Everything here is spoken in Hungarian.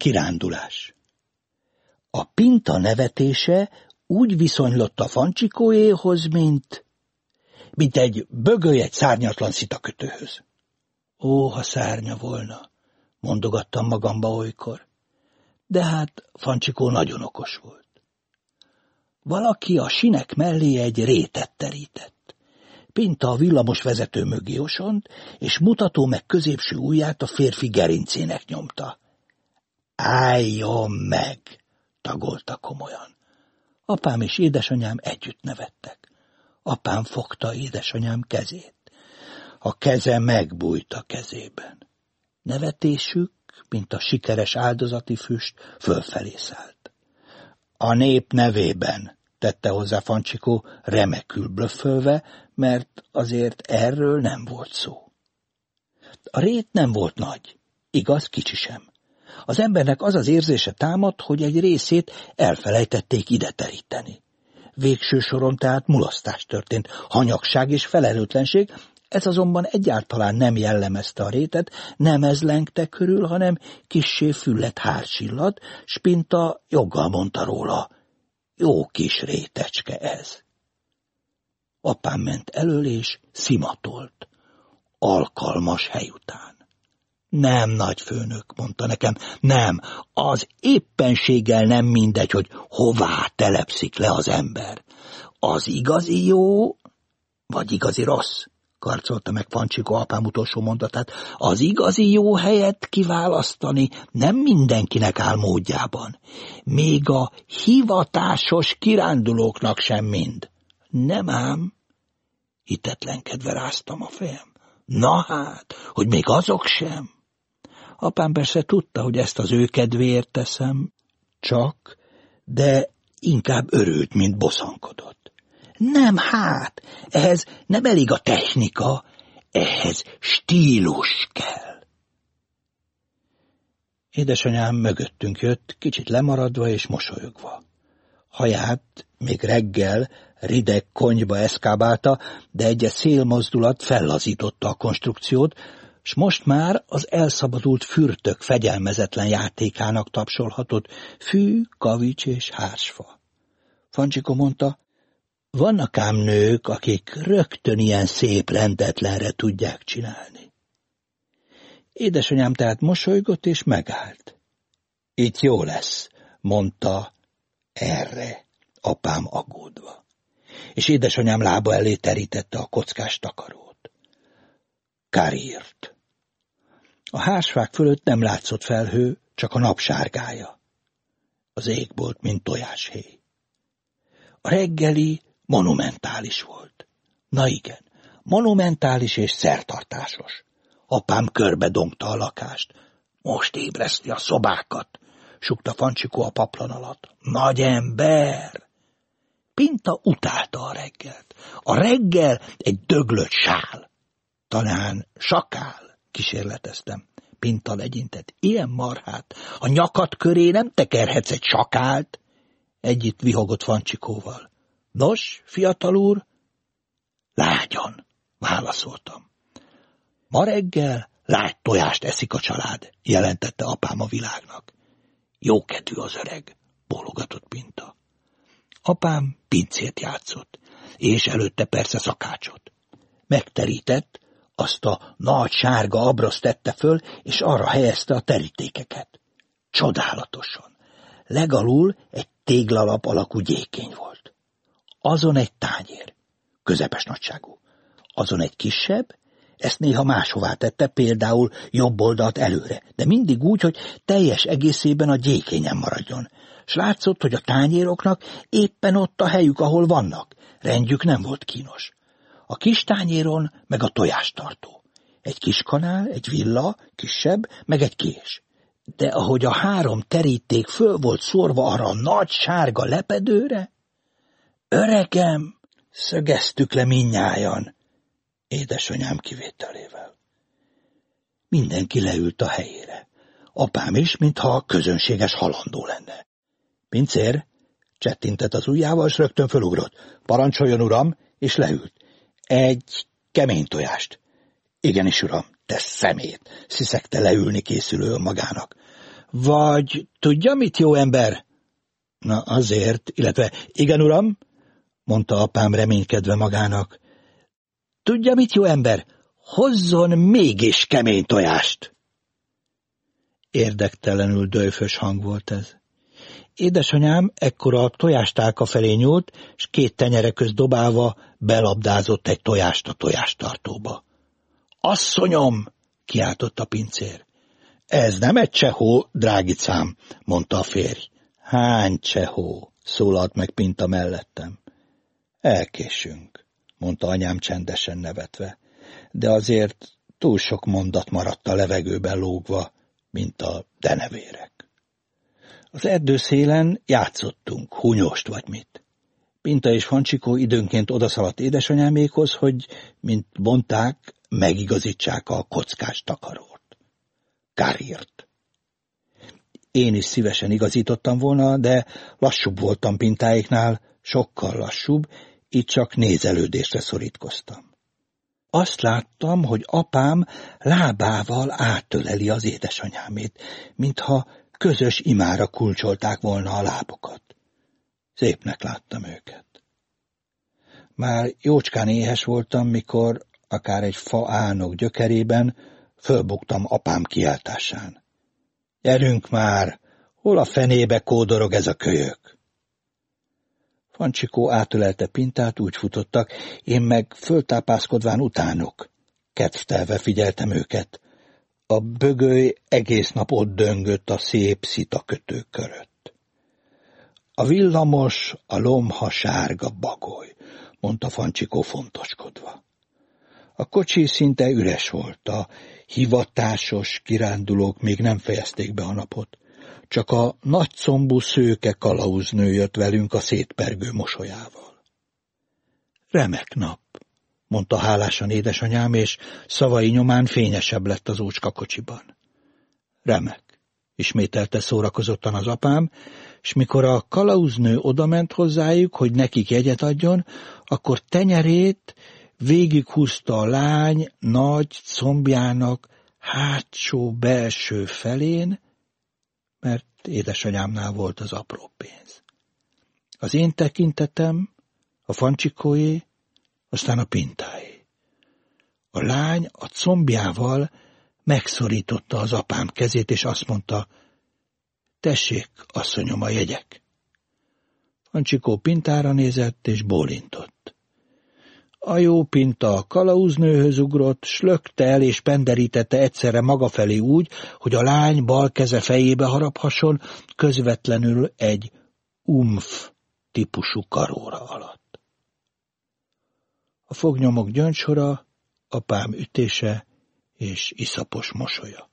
Kirándulás A pinta nevetése úgy viszonylott a fancsikóéhoz, mint, mint egy bögöly egy szárnyatlan szitakötőhöz. Ó, ha szárnya volna, mondogattam magamba olykor. De hát Fancsikó nagyon okos volt. Valaki a sinek mellé egy rétet terített. Pinta a villamos vezető mögé osont, és mutató meg középső ujját a férfi gerincének nyomta. Álljon meg! tagolta komolyan. Apám és édesanyám együtt nevettek. Apám fogta édesanyám kezét. A keze megbújt a kezében. Nevetésük, mint a sikeres áldozati füst, fölfelé szállt. A nép nevében, tette hozzá Fancsikó, remekül blöffölve, mert azért erről nem volt szó. A rét nem volt nagy, igaz, kicsi sem. Az embernek az az érzése támadt, hogy egy részét elfelejtették ide teríteni. Végső soron tehát mulasztás történt, hanyagság és felelőtlenség, ez azonban egyáltalán nem jellemezte a rétet, nem ez lengte körül, hanem kissé füllet hárcsillat, Spinta joggal mondta róla. Jó kis rétecske ez. Apám ment elől, és szimatolt. Alkalmas hely után. Nem, nagy főnök, mondta nekem, nem, az éppenséggel nem mindegy, hogy hová telepszik le az ember. Az igazi jó, vagy igazi rossz? karcolta meg Fancsikó apám utolsó mondatát, az igazi jó helyet kiválasztani nem mindenkinek áll módjában. Még a hivatásos kirándulóknak sem mind. Nem ám? Hitetlenkedve ráztam a fejem. Na hát, hogy még azok sem? Apám persze tudta, hogy ezt az ő kedvéért teszem, csak, de inkább örült, mint bosszankodott. Nem hát, ehhez nem elég a technika, ehhez stílus kell. Édesanyám mögöttünk jött, kicsit lemaradva és mosolyogva. Haját még reggel rideg konyba eszkábálta, de egy szélmozdulat fellazította a konstrukciót, s most már az elszabadult fürtök fegyelmezetlen játékának tapsolhatott fű, kavics és hársfa. Fancsiko mondta, vannak ám nők, akik rögtön ilyen szép rendetlenre tudják csinálni. Édesanyám tehát mosolygott és megállt. Itt jó lesz, mondta erre, apám aggódva. És édesanyám lába elé terítette a kockás takarót. Karírt. A házfák fölött nem látszott felhő, csak a napsárgája. Az ég volt, mint tojáshéj. A reggeli monumentális volt. Na igen, monumentális és szertartásos. Apám körbe dongta a lakást. Most ébreszti a szobákat, sukta Fancsikó a paplan alatt. Nagy ember! Pinta utálta a reggelt. A reggel egy döglött sál. Talán sakál, kísérleteztem. Pinta legyintett. Ilyen marhát. A nyakat köré nem tekerhetsz egy sakált. Együtt vihogott Fancsikóval. Nos, fiatal úr? Lágyan, válaszoltam. Ma reggel lágy tojást eszik a család, jelentette apám a világnak. Jókedvű az öreg, bólogatott Pinta. Apám pincét játszott, és előtte persze szakácsot. Megterített, azt a nagy sárga abraszt tette föl, és arra helyezte a terítékeket. Csodálatosan. Legalul egy téglalap alakú gyékény volt. Azon egy tányér, közepes nagyságú. Azon egy kisebb, ezt néha máshová tette, például jobb oldalt előre, de mindig úgy, hogy teljes egészében a gyékényen maradjon. S látszott, hogy a tányéroknak éppen ott a helyük, ahol vannak. Rendjük nem volt kínos. A kis tányéron meg a tojástartó. Egy kis kanál, egy villa, kisebb, meg egy kés. De ahogy a három teríték föl volt szórva arra a nagy sárga lepedőre, Öregem, szögeztük le minnyájan, édesanyám kivételével. Mindenki leült a helyére. Apám is, mintha közönséges halandó lenne. Pincér, csettintett az ujjával, s rögtön fölugrott. Parancsoljon, uram, és leült. Egy kemény tojást. Igenis, uram, te szemét, sziszegte leülni készülő magának. Vagy tudja mit, jó ember? Na azért, illetve igen, uram, mondta apám reménykedve magának. Tudja mit, jó ember? Hozzon mégis kemény tojást! Érdektelenül dőfös hang volt ez. Édesanyám ekkor a tojástálka felé nyúlt, és két tenyere közt dobálva belabdázott egy tojást a tojástartóba. Asszonyom! kiáltott a pincér. Ez nem egy csehó, drágicám, mondta a férj. Hány csehó? szólalt meg Pinta mellettem. Elkésünk, mondta anyám csendesen nevetve, de azért túl sok mondat maradt a levegőben lógva, mint a denevérek. Az erdőszélen játszottunk, hunyost vagy mit. Pinta és Fancsikó időnként odaszaladt édesanyámékhoz, hogy, mint mondták, megigazítsák a kockás takarót. Kárírt. Én is szívesen igazítottam volna, de lassúbb voltam pintáiknál, sokkal lassúbb, így csak nézelődésre szorítkoztam. Azt láttam, hogy apám lábával átöleli az édesanyámét, mintha közös imára kulcsolták volna a lábokat. Szépnek láttam őket. Már jócskán éhes voltam, mikor akár egy fa álnok gyökerében fölbuktam apám kiáltásán. Gyerünk már, hol a fenébe kódorog ez a kölyök? Fancsikó átölelte Pintát, úgy futottak, én meg föltápászkodván utánok. Kedvtelve figyeltem őket. A bögöly egész nap ott döngött a szép szitakötő körött. A villamos, a lomha sárga bagoly, mondta Fancsikó fontoskodva. A kocsi szinte üres volt, a hivatásos kirándulók még nem fejezték be a napot. Csak a nagycombú szőke kalauznő jött velünk a szétpergő mosolyával. Remek nap, mondta hálásan édesanyám, és szavai nyomán fényesebb lett az ócska kocsiban. Remek, ismételte szórakozottan az apám, és mikor a kalauznő odament hozzájuk, hogy nekik jegyet adjon, akkor tenyerét végighúzta a lány nagy combjának hátsó belső felén, mert édesanyámnál volt az apró pénz. Az én tekintetem, a fancsikóé, aztán a pintáé. A lány a combjával megszorította az apám kezét, és azt mondta, tessék, asszonyom, a jegyek. Fancsikó pintára nézett, és bólintott. A jó pinta a kalauznőhöz ugrott, slökte el és penderítette egyszerre maga felé úgy, hogy a lány bal keze fejébe haraphasson, közvetlenül egy umf típusú karóra alatt. A fognyomok gyöngysora, apám ütése és iszapos mosolya.